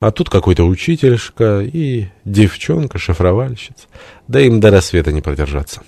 А тут какой-то учительшка и девчонка-шифровальщица. Да им до рассвета не продержаться.